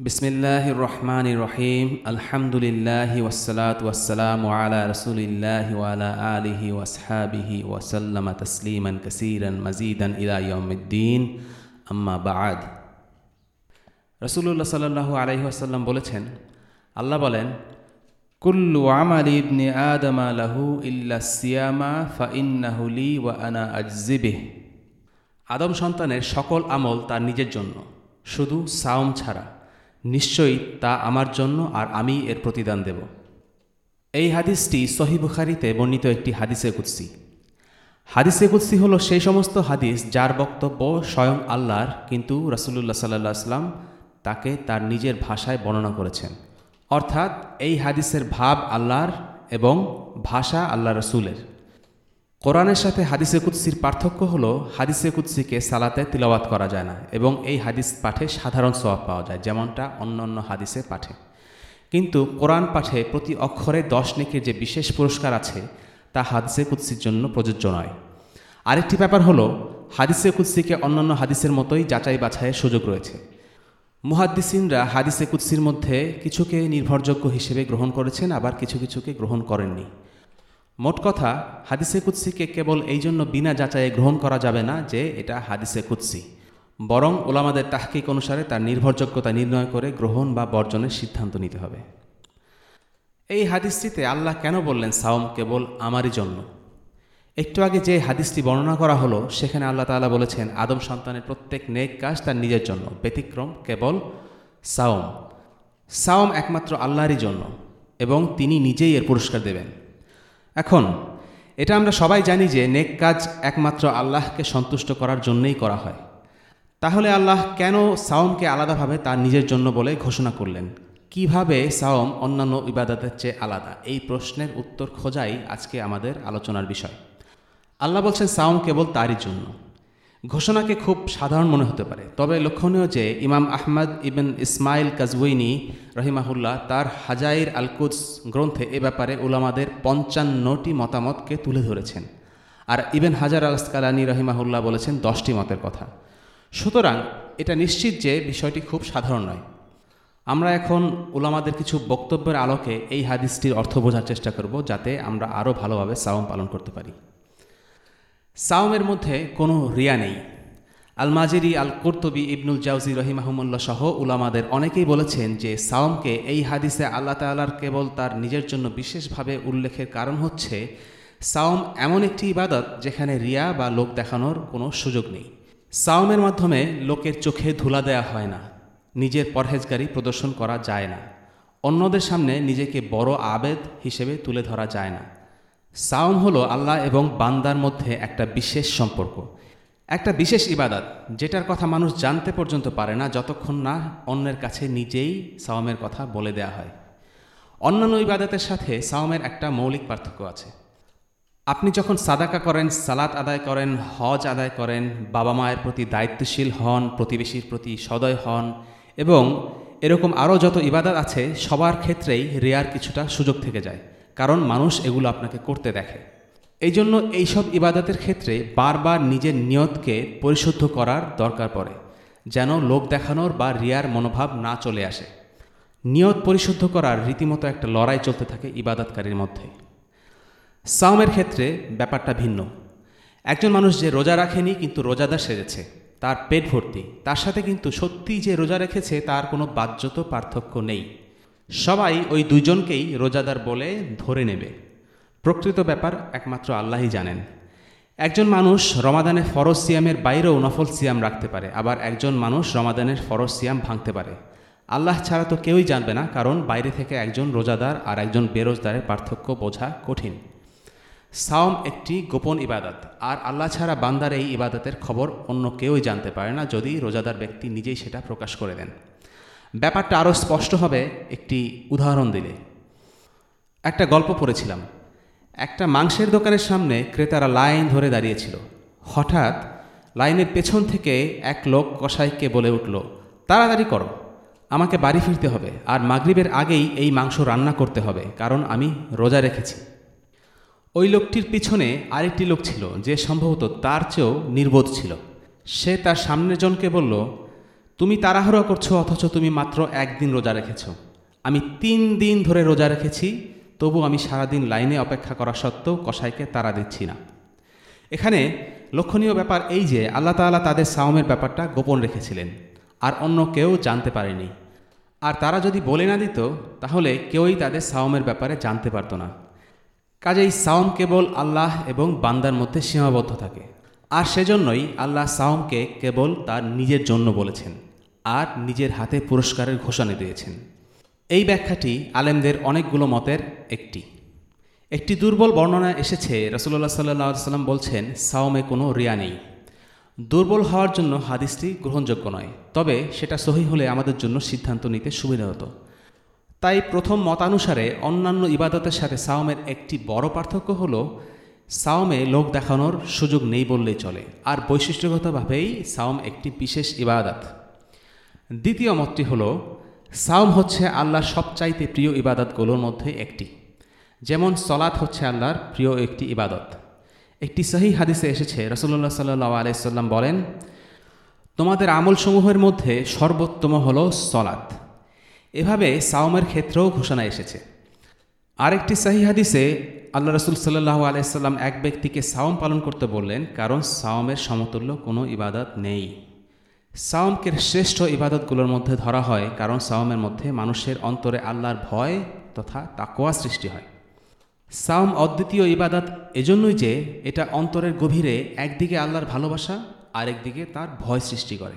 বিসমিল্লাহির রহমানির রহিম আলহামদুলিল্লাহি ওয়াসসালাত ওয়াসসালামু আলা রাসূলিল্লাহি ওয়া আলা আলিহি ওয়াসহাবিহি ওয়াসাল্লামা তাসলিমান কাসীরান মাজিদান ইলা ইয়াউমিদ্দিন। আম্মা বা'দ। রাসূলুল্লাহ সাল্লাল্লাহু আলাইহি ওয়াসাল্লাম বলেছেন, আল্লাহ বলেন, কুল্লু আমালি ইবনি আদমা লাহু ইল্লা সিয়ামা ফা ইন্নাহু লি ওয়া আনা আজজিবিহ আদম সন্তানের সকল আমল তার নিজের জন্য, শুধু সাওম ছাড়া। নিশ্চয়ই তা আমার জন্য আর আমি এর প্রতিদান দেব। এই হাদিসটি সহি বুখারিতে বর্ণিত একটি হাদিসে কুৎসি হাদিসে কুৎসি হলো সেই সমস্ত হাদিস যার বক্তব্য স্বয়ং আল্লাহর, কিন্তু রাসুলুল্লাহ সাল্লাহ আসলাম তাকে তার নিজের ভাষায় বর্ণনা করেছেন। অর্থাৎ এই হাদিসের ভাব আল্লাহর এবং ভাষা আল্লাহ রসুলের। কোরআনের সাথে হাদিসে কুৎসির পার্থক্য হল, হাদিসে কুৎসিকে সালাতে তিলাওয়াত করা যায় না এবং এই হাদিস পাঠে সাধারণ সওয়াব পাওয়া যায়, যেমনটা অন্য অন্য হাদিসে পাঠে। কিন্তু কোরআন পাঠে প্রতি অক্ষরে দশ নেকের যে বিশেষ পুরস্কার আছে, তা হাদিসে কুৎসির জন্য প্রযোজ্য নয়। আরেকটি ব্যাপার হলো, হাদিসে কুৎসিকে অন্যান্য হাদিসের মতোই যাচাই বাছাইয়ের সুযোগ রয়েছে। মুহাদ্দিসিনরা হাদিসে কুৎসির মধ্যে কিছুকে নির্ভরযোগ্য হিসেবে গ্রহণ করেছেন, আবার কিছু কিছুকে গ্রহণ করেননি। মোট কথা, হাদিসে কুৎসিকে কেবল এই জন্য বিনা যাচাইয়ে গ্রহণ করা যাবে না যে এটা হাদিসে কুৎসি বরং ওলামাদের তাহকিক অনুসারে তার নির্ভরযোগ্যতা নির্ণয় করে গ্রহণ বা বর্জনের সিদ্ধান্ত নিতে হবে। এই হাদিসটিতে আল্লাহ কেন বললেন সাওম কেবল আমারই জন্য? একটু আগে যে হাদিসটি বর্ণনা করা হলো, সেখানে আল্লাহ তাআলা বলেছেন, আদম সন্তানের প্রত্যেক নেক কাজ তার নিজের জন্য, ব্যতিক্রম কেবল সাওম। সাওম একমাত্র আল্লাহরই জন্য, এবং তিনি নিজেই এর পুরস্কার দেবেন। এখন, এটা আমরা সবাই জানি যে নেক কাজ একমাত্র আল্লাহকে সন্তুষ্ট করার জন্যই করা হয়। তাহলে আল্লাহ কেন সাওমকে আলাদাভাবে তার নিজের জন্য বলে ঘোষণা করলেন? কীভাবে সাওম অন্যান্য ইবাদতের চেয়ে আলাদা? এই প্রশ্নের উত্তর খোঁজাই আজকে আমাদের আলোচনার বিষয়। আল্লাহ বলছেন সাওম কেবল তারই জন্য। ঘোষণাকে খুব সাধারণ মনে হতে পারে। তবে লক্ষণীয় যে ইমাম আহমদ ইবেন ইসমাইল কাজউইনি রহিমাহুল্লাহ তার হাজাইর আলকুদস গ্রন্থে এ ব্যাপারে উলামাদের পঞ্চান্নটি মতামতকে তুলে ধরেছেন। আর ইবেন হাজার আল আসকালানি রহিমাহুল্লাহ বলেছেন দশটি মতের কথা। সুতরাং এটা নিশ্চিত যে বিষয়টি খুব সাধারণ নয়। আমরা এখন উলামাদের কিছু বক্তব্যের আলোকে এই হাদিসটির অর্থ বোঝার চেষ্টা করব যাতে আমরা আরও ভালোভাবে সাওম পালন করতে পারি। সাওমের মধ্যে কোনো রিয়া নেই। আল মাজেরি আল কর্তবী ইবনুল জাউজি রহিমাহমুল্লাহ সহ উলামাদের অনেকেই বলেছেন যে সাওমকে এই হাদিসে আল্লাহ তাল্লার কেবল তার নিজের জন্য বিশেষভাবে উল্লেখের কারণ হচ্ছে, সাওম এমন একটি ইবাদত যেখানে রিয়া বা লোক দেখানোর কোনো সুযোগ নেই। সাওমের মাধ্যমে লোকের চোখে ধুলা দেয়া হয় না, নিজের পরহেজগারি প্রদর্শন করা যায় না, অন্যদের সামনে নিজেকে বড় আবেদ হিসেবে তুলে ধরা যায় না। সাওম হলো আল্লাহ এবং বান্দার মধ্যে একটা বিশেষ সম্পর্ক। একটা বিশেষ ইবাদত, যেটার কথা মানুষ জানতে পর্যন্ত পারে না যতক্ষণ না অন্যের কাছে নিজেই সাওমের কথা বলে দেয়া হয়। অন্যান্য ইবাদতের সাথে সাওমের একটা মৌলিক পার্থক্য আছে। আপনি যখন সাদাকা করেন, সালাত আদায় করেন, হজ আদায় করেন, বাবা মায়ের প্রতি দায়িত্বশীল হন, প্রতিবেশীর প্রতি সদয় হন এবং এরকম আরও যত ইবাদত আছে, সবার ক্ষেত্রেই রেয়ার কিছুটা সুযোগ থেকে যায়। কারণ মানুষ এগুলো আপনাকে করতে দেখে। এই জন্য এইসব ইবাদতের ক্ষেত্রে বারবার নিজের নিয়তকে পরিশুদ্ধ করার দরকার পড়ে, যেন লোক দেখানোর বা রিয়ার মনোভাব না চলে আসে। নিয়ত পরিশুদ্ধ করার রীতিমতো একটা লড়াই চলতে থাকে ইবাদতকারীর মধ্যে। সাওমের ক্ষেত্রে ব্যাপারটা ভিন্ন। একজন মানুষ যে রোজা রাখেনি কিন্তু রোজাদার সেজেছে, তার পেট ভর্তি। তার সাথে কিন্তু সত্যি যে রোজা রেখেছে, তার কোনো বাহ্যত পার্থক্য নেই। সবাই ওই দুজনকেই রোজাদার বলে ধরে নেবে। প্রকৃত ব্যাপার, একমাত্র আল্লাহই জানেন। একজন মানুষ রমাদানের ফরজ সিয়ামের বাইরেও নফল সিয়াম রাখতে পারে, আবার একজন মানুষ রমাদানের ফরজ সিয়াম ভাঙতে পারে। আল্লাহ ছাড়া তো কেউই জানবে না, কারণ বাইরে থেকে একজন রোজাদার আর একজন বেরোজদারের পার্থক্য বোঝা কঠিন। সাওম একটি গোপন ইবাদত, আর আল্লাহ ছাড়া বান্দার এই ইবাদতের খবর অন্য কেউই জানতে পারে না যদি রোজাদার ব্যক্তি নিজেই সেটা প্রকাশ করে দেন। ব্যাপারটা আরও স্পষ্ট হবে একটি উদাহরণ দিলে। একটা গল্প পড়েছিলাম। একটা মাংসের দোকানের সামনে ক্রেতারা লাইন ধরে দাঁড়িয়েছিল। হঠাৎ লাইনের পেছন থেকে এক লোক কসাইকে বলে উঠল, তাড়াতাড়ি করো, আমাকে বাড়ি ফিরতে হবে আর মাগরিবের আগেই এই মাংস রান্না করতে হবে, কারণ আমি রোজা রেখেছি। ওই লোকটির পিছনে আরেকটি লোক ছিল, যে সম্ভবত তার চেয়েও নির্বোধ ছিল। সে তার সামনের জনকে বলল তুমি তাড়াহুড়ো করছ, অথচ তুমি মাত্র একদিন রোজা রেখেছ। আমি তিন দিন ধরে রোজা রেখেছি, তবু আমি সারাদিন লাইনে অপেক্ষা করা সত্ত্বেও কসাইকে তাড়া দিচ্ছি না। এখানে লক্ষণীয় ব্যাপার এই যে, আল্লাহ তাআলা তাদের সাওমের ব্যাপারটা গোপন রেখেছিলেন, আর অন্য কেউ জানতে পারেনি। আর তারা যদি বলে না দিত, তাহলে কেউই তাদের সাওমের ব্যাপারে জানতে পারতো না। কাজেই সাওম কেবল আল্লাহ এবং বান্দার মধ্যে সীমাবদ্ধ থাকে। আর সেজন্যই আল্লাহ সাওমকে কেবল তার নিজের জন্য বলেছেন। আর নিজের হাতে পুরস্কারের ঘোষণা দিয়েছেন। এই ব্যাখ্যাটি আলেমদের অনেকগুলো মতের একটি। একটি দুর্বল বর্ণনা এসেছে রসুল্লাহ সাল্লাহ সাল্লাম বলছেন, সাওমে কোনো রিয়া নেই। দুর্বল হওয়ার জন্য হাদিসটি গ্রহণযোগ্য নয়, তবে সেটা সহি হলে আমাদের জন্য সিদ্ধান্ত নিতে সুবিধা হতো। তাই প্রথম মতানুসারে অন্যান্য ইবাদতের সাথে সাওমের একটি বড় পার্থক্য হল, সাওমে লোক দেখানোর সুযোগ নেই বললেই চলে। আর বৈশিষ্ট্যগতভাবেই সাওম একটি বিশেষ ইবাদত। দ্বিতীয় মতটি হল, সাওম হচ্ছে আল্লাহর সবচাইতে প্রিয় ইবাদতগুলোর মধ্যে একটি। যেমন সলাৎ হচ্ছে আল্লাহর প্রিয় একটি ইবাদত। একটি সহি হাদিসে এসেছে রসল্লা সাল্লাহ আলাইসাল্লাম বলেন, তোমাদের আমলসমূহের মধ্যে সর্বোত্তম হল সলাৎ। এভাবে সাওমের ক্ষেত্রেও ঘোষণা এসেছে। আরেকটি সাহি হাদিসে আল্লাহ রসুল সাল্লাহ আলাইসাল্লাম এক ব্যক্তিকে সাওম পালন করতে বললেন, কারণ সাওমের সমতুল্য কোনো ইবাদত নেই। সাওমকে শ্রেষ্ঠ ইবাদতগুলোর মধ্যে ধরা হয় কারণ সাওমের মধ্যে মানুষের অন্তরে আল্লাহর ভয় তথা তাকোয়া সৃষ্টি হয়। সাওম অদ্বিতীয় ইবাদত এজন্যই যে এটা অন্তরের গভীরে একদিকে আল্লাহর ভালোবাসা আরেকদিকে তার ভয় সৃষ্টি করে।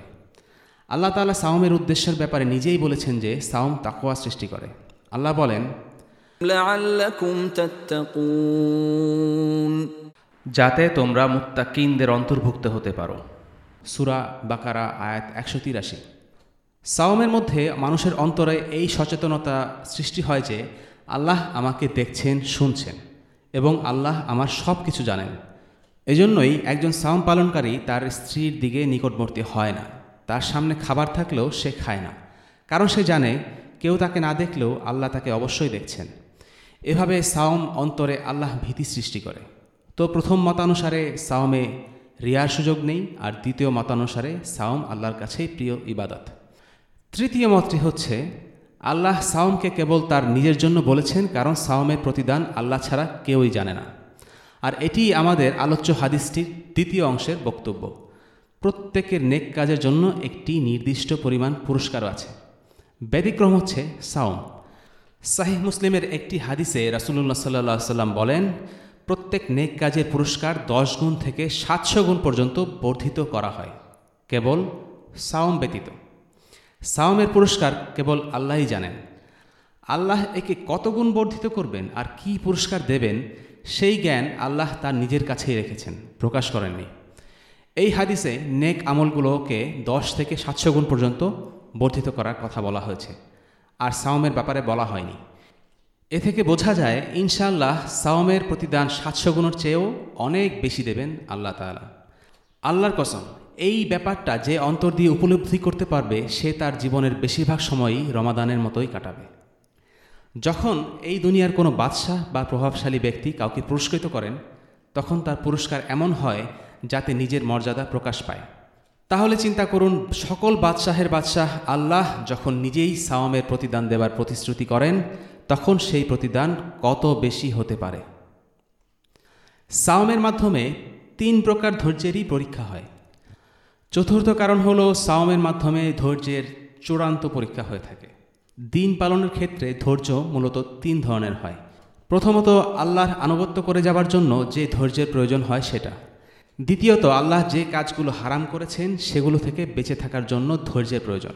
আল্লাহ তালা সাওমের উদ্দেশ্যের ব্যাপারে নিজেই বলেছেন যে সাওম তাকোয়া সৃষ্টি করে। আল্লাহ বলেন যাতে তোমরা মুত্তাকিনদের অন্তর্ভুক্ত হতে পারো। সুরা বাকারা আয়াত একশো তিরাশি। সাওমের মধ্যে মানুষের অন্তরে এই সচেতনতা সৃষ্টি হয় যে আল্লাহ আমাকে দেখছেন, শুনছেন এবং আল্লাহ আমার সব কিছু জানেন। এজন্যই একজন সাওম পালনকারী তার স্ত্রীর দিকে নিকটবর্তী হয় না। তার সামনে খাবার থাকলেও সে খায় না। কারণ সে জানে কেউ তাকে না দেখলেও আল্লাহ তাকে অবশ্যই দেখছেন। এভাবে সাওম অন্তরে আল্লাহ ভীতি সৃষ্টি করে। তো প্রথম মতানুসারে সাওমে রিয়ার সুযোগ নেই আর দ্বিতীয় মতানুসারে সাওম আল্লাহর কাছেই প্রিয় ইবাদত। তৃতীয় মতটি হচ্ছে, আল্লাহ সাওমকে কেবল তার নিজের জন্য বলেছেন, কারণ সাওমের প্রতিদান আল্লাহ ছাড়া কেউই জানে না। আর এটি আমাদের আলোচ্য হাদিসটির দ্বিতীয় অংশের বক্তব্য। প্রত্যেকের নেক কাজের জন্য একটি নির্দিষ্ট পরিমাণ পুরস্কারও আছে। ব্যতিক্রম হচ্ছে সাওম। সাহিহ মুসলিমের একটি হাদিসে রাসুল্লাহ সাল্লাহ সাল্লাম বলেন প্রত্যেক নেক কাজের পুরস্কার দশ গুণ থেকে সাতশো গুণ পর্যন্ত বর্ধিত করা হয়, কেবল সাওম ব্যতীত। সাওমের পুরস্কার কেবল আল্লাহই জানেন। আল্লাহ একে কত গুণ বর্ধিত করবেন আর কি পুরস্কার দেবেন, সেই জ্ঞান আল্লাহ তার নিজের কাছেই রেখেছেন, প্রকাশ করেননি। এই হাদিসে নেক আমলগুলোকে দশ থেকে সাতশো গুণ পর্যন্ত বর্ধিত করার কথা বলা হয়েছে, আর সাওমের ব্যাপারে বলা হয়নি। এ থেকে বোঝা যায়, ইনশাআল্লাহ সাওমের প্রতিদান সাতশো গুণের চেয়েও অনেক বেশি দেবেন আল্লাহ তাআলা। আল্লাহর কসম, এই ব্যাপারটা যে অন্তর দিয়ে উপলব্ধি করতে পারবে, সে তার জীবনের বেশিরভাগ সময়ই রমাদানের মতোই কাটাবে। যখন এই দুনিয়ার কোনো বাদশাহ বা প্রভাবশালী ব্যক্তি কাউকে পুরস্কৃত করেন, তখন তার পুরস্কার এমন হয় যাতে নিজের মর্যাদা প্রকাশ পায়। তাহলে চিন্তা করুন, সকল বাদশাহের বাদশাহ আল্লাহ যখন নিজেই সাওমের প্রতিদান দেবার প্রতিশ্রুতি করেন তখন সেই প্রতিদান কত বেশি হতে পারে? সাওমের মাধ্যমে তিন প্রকার ধৈর্যেরই পরীক্ষা হয়। চতুর্থ কারণ হল সাওমের মাধ্যমে ধৈর্যের চূড়ান্ত পরীক্ষা হয়ে থাকে। দিন পালনের ক্ষেত্রে ধৈর্য মূলত তিন ধরনের হয়। প্রথমত, আল্লাহর আনুগত্য করে যাবার জন্য যে ধৈর্যের প্রয়োজন হয় সেটা। দ্বিতীয়ত, আল্লাহ যে কাজগুলো হারাম করেছেন সেগুলো থেকে বেঁচে থাকার জন্য ধৈর্যের প্রয়োজন।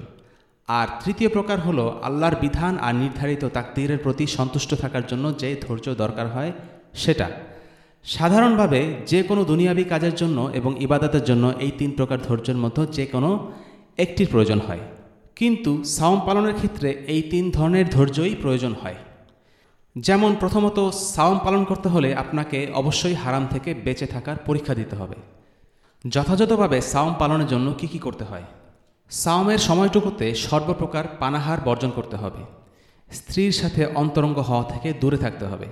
আর তৃতীয় প্রকার হলো আল্লাহর বিধান আর নির্ধারিত তাকদীরের প্রতি সন্তুষ্ট থাকার জন্য যে ধৈর্য দরকার হয় সেটা। সাধারণভাবে যে কোনো দুনিয়াবি কাজের জন্য এবং ইবাদতের জন্য এই তিন প্রকার ধৈর্যের মধ্যে যে কোনো একটির প্রয়োজন হয়। কিন্তু সাওম পালনের ক্ষেত্রে এই তিন ধরনের ধৈর্যই প্রয়োজন হয়। যেমন প্রথমত, সাওম পালন করতে হলে আপনাকে অবশ্যই হারাম থেকে বেঁচে থাকার পরীক্ষা দিতে হবে। যথাযথভাবে সাওম পালনের জন্য কি কি করতে হয়? সাওমের সময়টুকুতে সর্বপ্রকার পানাহার বর্জন করতে হবে। স্ত্রীর সাথে অন্তরঙ্গ হওয়া থেকে দূরে থাকতে হবে।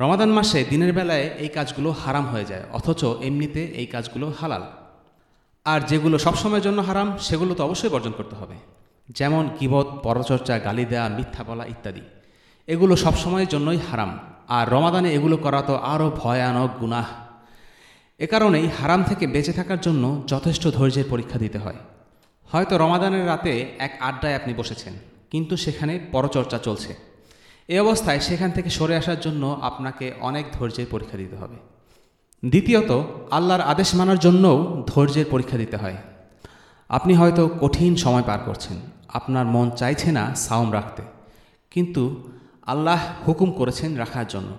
রমাদান মাসে দিনের বেলায় এই কাজগুলো হারাম হয়ে যায়, অথচ এমনিতে এই কাজগুলো হালাল। আর যেগুলো সবসময়ের জন্য হারাম, সেগুলো তো অবশ্যই বর্জন করতে হবে। যেমন কিবত পরচর্চা, গালি দেয়া, মিথ্যা বলা ইত্যাদি। এগুলো সবসময়ের জন্যই হারাম, আর রমাদানে এগুলো করা তো আরও ভয়ানক গুনাহ। এ কারণেই হারাম থেকে বেঁচে থাকার জন্য যথেষ্ট ধৈর্যের পরীক্ষা দিতে হয়। হয়তো রমাদানের রাতে এক আড্ডায় আপনি বসেছেন, কিন্তু সেখানে পরচর্চা চলছে। এ অবস্থায় সেখান থেকে সরে আসার জন্য আপনাকে অনেক ধৈর্যের পরীক্ষা দিতে হবে। দ্বিতীয়ত, আল্লাহর আদেশ মানার জন্যও ধৈর্যের পরীক্ষা দিতে হয়। আপনি হয়তো কঠিন সময় পার করছেন, আপনার মন চাইছে না সাওম রাখতে। কিন্তু আল্লাহ হুকুম করেছেন রাখার জন্য।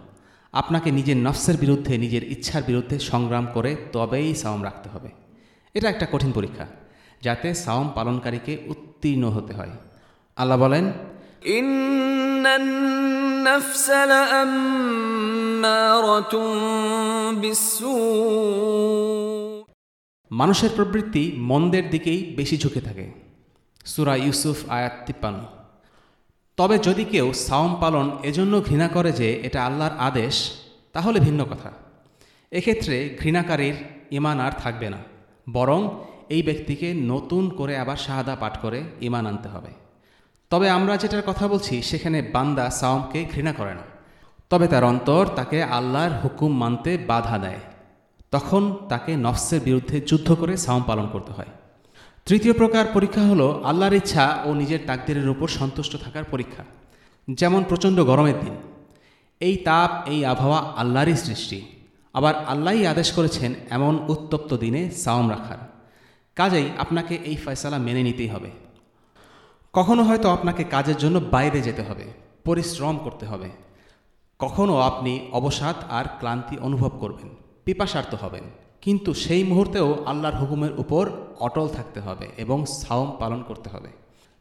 আপনাকে নিজের নফসের বিরুদ্ধে, নিজের ইচ্ছার বিরুদ্ধে সংগ্রাম করে তবেই সাওম রাখতে হবে। এটা একটা কঠিন পরীক্ষা। যাতে সাওম পালনকারীকে উত্তীর্ণ হতে হয়। আল্লাহ বলেন মানুষের প্রবৃত্তি মন্দের দিকেই বেশি ঝুঁকে থাকে। সুরা ইউসুফ আয়াত তিপ্পান তবে যদি কেউ সাওম পালন এজন্য ঘৃণা করে যে এটা আল্লাহর আদেশ তাহলে ভিন্ন কথা। এক্ষেত্রে ঘৃণাকারীর ইমান আর থাকবে না বরং এই ব্যক্তিকে নতুন করে আবার শাহাদা পাঠ করে ইমান আনতে হবে। তবে আমরা যেটার কথা বলছি, সেখানে বান্দা সাওমকে ঘৃণা করে না। তবে তার অন্তর তাকে আল্লাহর হুকুম মানতে বাধা দেয়। তখন তাকে নফসের বিরুদ্ধে যুদ্ধ করে সাওম পালন করতে হয়। তৃতীয় প্রকার পরীক্ষা হলো আল্লাহর ইচ্ছা ও নিজের তাকদিরের উপর সন্তুষ্ট থাকার পরীক্ষা। যেমন প্রচণ্ড গরমের দিন। এই তাপ, এই আবহাওয়া আল্লাহরই সৃষ্টি। আবার আল্লাহই আদেশ করেছেন এমন উত্তপ্ত দিনে সাওম রাখার। কাজেই আপনাকে এই ফয়সালা মেনে নিতেই হবে। কখনো হয়তো আপনাকে কাজের জন্য বাইরে যেতে হবে, পরিশ্রম করতে হবে। কখনো আপনি অবসাদ আর ক্লান্তি অনুভব করবেন পিপাসার্থ হবেন। কিন্তু সেই মুহূর্তেও আল্লাহর হুকুমের উপর অটল থাকতে হবে এবং সাওম পালন করতে হবে।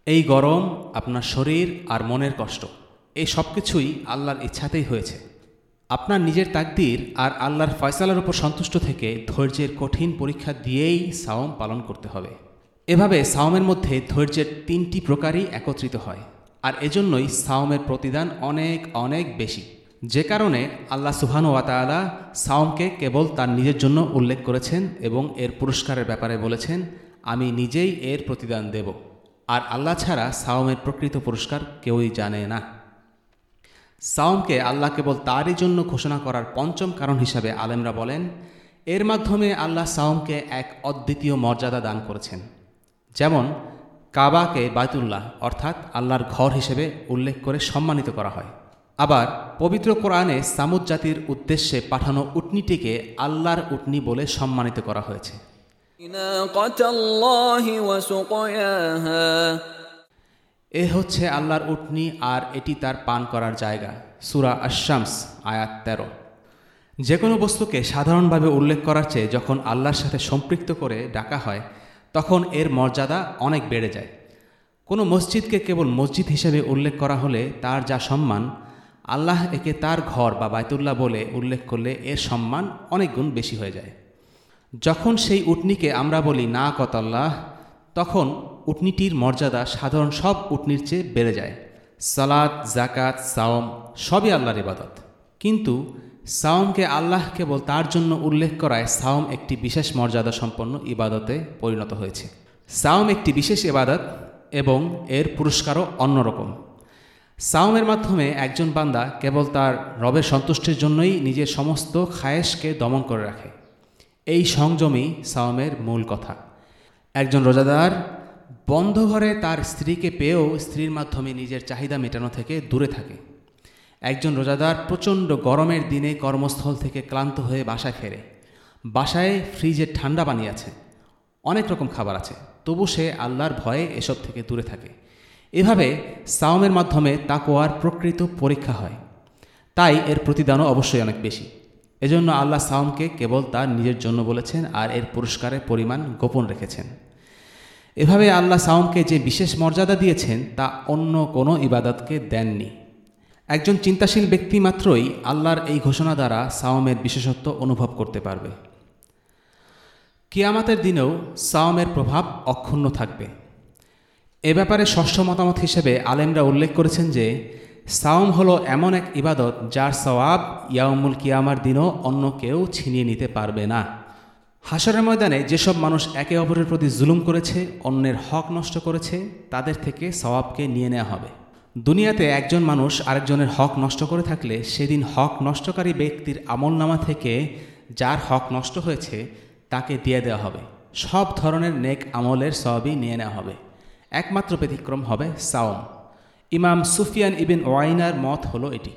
এই গরম আপনার শরীর আর মনের কষ্ট, এই সব কিছুই আল্লাহর ইচ্ছাতেই হয়েছে। আপনার নিজের তাকদির আর আল্লাহর ফয়সালার উপর সন্তুষ্ট থেকে ধৈর্যের কঠিন পরীক্ষা দিয়েই সাওম পালন করতে হবে। এভাবে সাওমের মধ্যে ধৈর্যের তিনটি প্রকারই একত্রিত হয়, আর এজন্যই সাওমের প্রতিদান অনেক অনেক বেশি। যে কারণে আল্লাহ সুহান ওয়াতালা সাওমকে কেবল তার নিজের জন্য উল্লেখ করেছেন এবং এর পুরস্কারের ব্যাপারে বলেছেন, আমি নিজেই এর প্রতিদান দেব। আর আল্লাহ ছাড়া সাওমের প্রকৃত পুরস্কার কেউই জানে না। সাওমকে আল্লাহ কেবল তারই জন্য ঘোষণা করার পঞ্চম কারণ হিসাবে আলেমরা বলেন, এর মাধ্যমে আল্লাহ সাওমকে এক অদ্বিতীয় মর্যাদা দান করেছেন। যেমন, কাবাকে বায়তুল্লাহ অর্থাৎ আল্লাহর ঘর হিসেবে উল্লেখ করে সম্মানিত করা হয়। আবার, পবিত্র কোরআনে সামুদ জাতির উদ্দেশ্যে পাঠানো উটনিটিকে আল্লাহর উটনি বলে সম্মানিত করা হয়েছে। এ হচ্ছে আল্লাহর উটনি আর এটি তার পান করার জায়গা। সুরা আশামস আয়াত তেরো। যে কোনো বস্তুকে সাধারণভাবে উল্লেখ করার চেয়ে যখন আল্লাহর সাথে সম্পৃক্ত করে ডাকা হয়, তখন এর মর্যাদা অনেক বেড়ে যায়। কোনো মসজিদকে কেবল মসজিদ হিসেবে উল্লেখ করা হলে তার যা সম্মান, আল্লাহ একে তার ঘর বা বায়তুল্লাহ বলে উল্লেখ করলে এর সম্মান অনেক গুণ বেশি হয়ে যায়। যখন সেই উটনিকে আমরা বলি না কতাল্লাহ তখন উটনিটির মর্যাদা সাধারণ সব উটনির চেয়ে বেড়ে যায়। সালাদ জাকাত সাওম সবই আল্লাহর ইবাদত। কিন্তু সাওমকে আল্লাহ কেবল তার জন্য উল্লেখ করায় সাওম একটি বিশেষ মর্যাদা সম্পন্ন ইবাদতে পরিণত হয়েছে। সাওম একটি বিশেষ ইবাদত এবং এর পুরস্কারও অন্যরকম। সাওমের মাধ্যমে একজন বান্দা কেবল তার রবের সন্তুষ্টির জন্যই নিজের সমস্ত খায়েশকে দমন করে রাখে। এই সংযমই সাওমের মূল কথা। একজন রোজাদার বন্ধ ঘরে তার স্ত্রীকে পেয়েও স্ত্রীর মাধ্যমে নিজের চাহিদা মেটানো থেকে দূরে থাকে। একজন রোজাদার প্রচণ্ড গরমের দিনে কর্মস্থল থেকে ক্লান্ত হয়ে বাসায় ফেরে। বাসায় ফ্রিজে ঠান্ডা পানি আছে। অনেক রকম খাবার আছে। তবু সে আল্লাহর ভয়ে এসব থেকে দূরে থাকে। এভাবে সাওমের মাধ্যমে তাকোয়ার প্রকৃত পরীক্ষা হয়। তাই এর প্রতিদানও অবশ্যই অনেক বেশি। এজন্য আল্লাহ সাওমকে কেবল তার নিজের জন্য বলেছেন আর এর পুরস্কারের পরিমাণ গোপন রেখেছেন। এভাবে আল্লাহ সাওমকে যে বিশেষ মর্যাদা দিয়েছেন, তা অন্য কোনো ইবাদতকে দেননি। একজন চিন্তাশীল ব্যক্তি মাত্রই আল্লাহর এই ঘোষণা দ্বারা সাওমের বিশেষত্ব অনুভব করতে পারবে। কিয়ামাতের দিনেও সাওমের প্রভাব অক্ষুণ্ণ থাকবে। এ ব্যাপারে ষষ্ঠ মতামত হিসেবে আলেমরা উল্লেখ করেছেন যে, সাওম হলো এমন এক ইবাদত যার সওয়াব ইয়াউমুল কিয়ামার দিনও অন্য কেউ ছিনিয়ে নিতে পারবে না। হাসরের ময়দানে যেসব মানুষ একে অপরের প্রতি জুলুম করেছে, অন্যের হক নষ্ট করেছে, তাদের থেকে সওয়াবকে নিয়ে নেওয়া হবে। দুনিয়াতে একজন মানুষ আরেকজনের হক নষ্ট করে থাকলে সেদিন হক নষ্টকারী ব্যক্তির আমলনামা থেকে যার হক নষ্ট হয়েছে, তাকে দিয়ে দেওয়া হবে। সব ধরনের নেক আমলের সবই নিয়ে নেওয়া হবে। একমাত্র ব্যতিক্রম হবে সাওম। ইমাম সুফিয়ান ইবিন ওয়াইনার মত হলো এটি।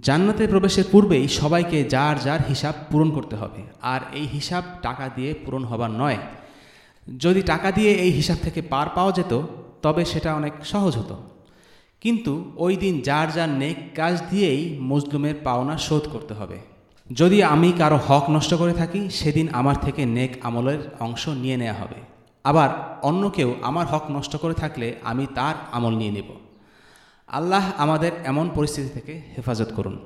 জান্নাতে প্রবেশের পূর্বেই সবাইকে যার যার হিসাব পূরণ করতে হবে। আর এই হিসাব টাকা দিয়ে পূরণ হবার নয়। যদি টাকা দিয়ে এই হিসাব থেকে পার পাওয়া যেত, তবে সেটা অনেক সহজ হতো। কিন্তু ওই দিন যার যার নেক কাজ দিয়েই মজলুমের পাওনা শোধ করতে হবে। যদি আমি কারও হক নষ্ট করে থাকি, সেদিন আমার থেকে নেক আমলের অংশ নিয়ে নেওয়া হবে। আবার অন্য কেউ আমার হক নষ্ট করে থাকলে আমি তার আমল নিয়ে নেব। আল্লাহ আমাদের এমন পরিস্থিতি থেকে হেফাজত করুন।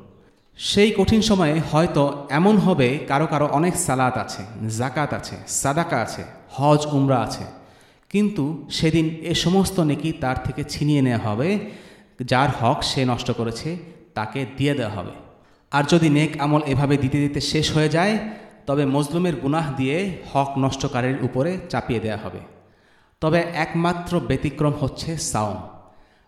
সেই কঠিন সময়ে হয়তো এমন হবে, কারও কারও অনেক সালাত আছে জাকাত আছে, সাদাকা আছে, হজ, উমরা আছে। কিন্তু সেদিন এ সমস্ত নেকি তার থেকে ছিনিয়ে নেওয়া হবে, যার হক সে নষ্ট করেছে, তাকে দিয়ে দেওয়া হবে। আর যদি নেক আমল এভাবে দিতে দিতে শেষ হয়ে যায়, তবে মজলুমের গুনাহ দিয়ে হক নষ্টকারীর উপরে চাপিয়ে দেওয়া হবে। তবে একমাত্র ব্যতিক্রম হচ্ছে সাওম।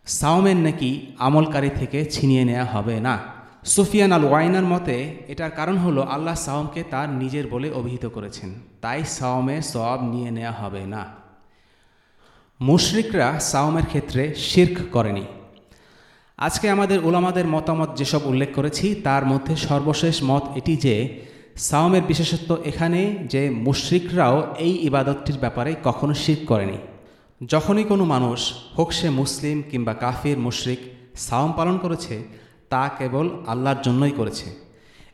সাওমের নাকি আমলকারী থেকে ছিনিয়ে নেওয়া হবে না। সুফিয়ান আল ওয়াইনার মতে, এটার কারণ হলো আল্লাহ সাওমকে তার নিজের বলে অভিহিত করেছেন। তাই সাওমের সব নিয়ে নেওয়া হবে না। মুশরিকরা সাওমের ক্ষেত্রে শির্ক করেনি। আজকে আমাদের ওলামাদের মতামত যেসব উল্লেখ করেছি, তার মধ্যে সর্বশেষ মত এটি যে, সাওমের বিশেষত্ব এখানে যে, মুশরিকরাও এই ইবাদতটির ব্যাপারে কখনো শির্ক করেনি। যখনই কোনো মানুষ, হোক সে মুসলিম কিংবা কাফির, মুশরিক, সাওম পালন করেছে, তা কেবল আল্লাহর জন্যই করেছে।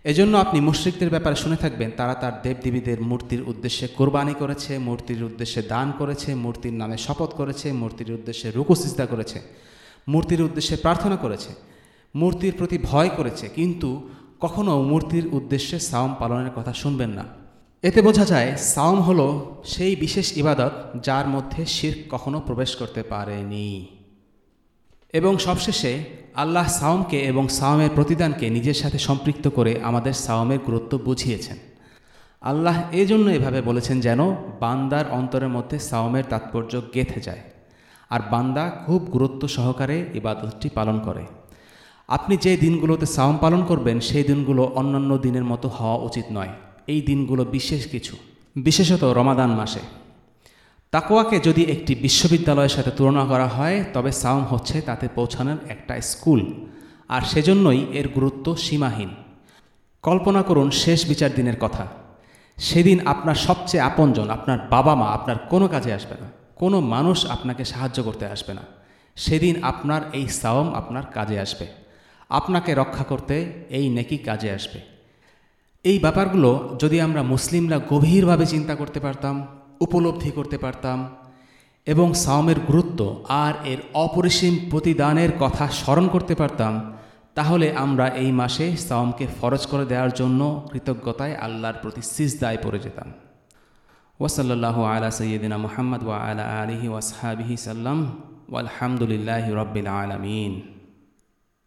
এজন্য আপনি মুশরিকদের ব্যাপারে শুনে থাকবেন, তারা তার দেবদেবীদের মূর্তির উদ্দেশ্যে কোরবানি করেছে, মূর্তির উদ্দেশ্যে দান করেছে, মূর্তির নামে শপথ করেছে, মূর্তির উদ্দেশ্যে রুকুসিস্তা করেছে, মূর্তির উদ্দেশ্যে প্রার্থনা করেছে, মূর্তির প্রতি ভয় করেছে, কিন্তু কখনও মূর্তির উদ্দেশ্যে সাওম পালনের কথা শুনবেন না। এতে বোঝা যায় সাওম হল সেই বিশেষ ইবাদত যার মধ্যে শির কখনো প্রবেশ করতে পারেনি। এবং সবশেষে আল্লাহ সাওমকে এবং সাওমের প্রতিদানকে নিজের সাথে সম্পৃক্ত করে আমাদের সাওমের গুরুত্ব বুঝিয়েছেন। আল্লাহ এজন্য এভাবে বলেছেন যেন বান্দার অন্তরের মধ্যে সাওমের তাৎপর্য গেথে যায় আর বান্দা খুব গুরুত্ব সহকারে ইবাদতটি পালন করে। আপনি যে দিনগুলোতে সাওম পালন করবেন, সেই দিনগুলো অন্যান্য দিনের মতো হওয়া উচিত নয়। এই দিনগুলো বিশেষ কিছু, বিশেষত রমাদান মাসে। তাকোয়াকে যদি একটি বিশ্ববিদ্যালয়ের সাথে তুলনা করা হয়, তবে সাওম হচ্ছে তাতে পৌঁছানোর একটা স্কুল, আর সেজন্যই এর গুরুত্ব সীমাহীন। কল্পনা করুন শেষ বিচার দিনের কথা। সেদিন আপনার সবচেয়ে আপনজন, আপনার বাবা মা আপনার কোনো কাজে আসবে না, কোনো মানুষ আপনাকে সাহায্য করতে আসবে না। সেদিন আপনার এই সাওম আপনার কাজে আসবে। আপনাকে রক্ষা করতে এই নেকি কাজে আসবে। এই ব্যাপারগুলো যদি আমরা মুসলিমরা গভীরভাবে চিন্তা করতে পারতাম, উপলব্ধি করতে পারতাম, এবং সাওমের গুরুত্ব আর এর অপরিসীম প্রতিদানের কথা স্মরণ করতে পারতাম, তাহলে আমরা এই মাসে সাওমকে ফরজ করে দেওয়ার জন্য কৃতজ্ঞতায় আল্লাহর প্রতি সিজদায় পড়ে যেতাম। ওসল্লাহ আলা সৈয়দিনা মোহাম্মদ ওয়া আলা আলিহি ওয়াসহাবিহি সাল্লাম। ওয়ালহামদুলিল্লাহ রব্বিল আলমিন।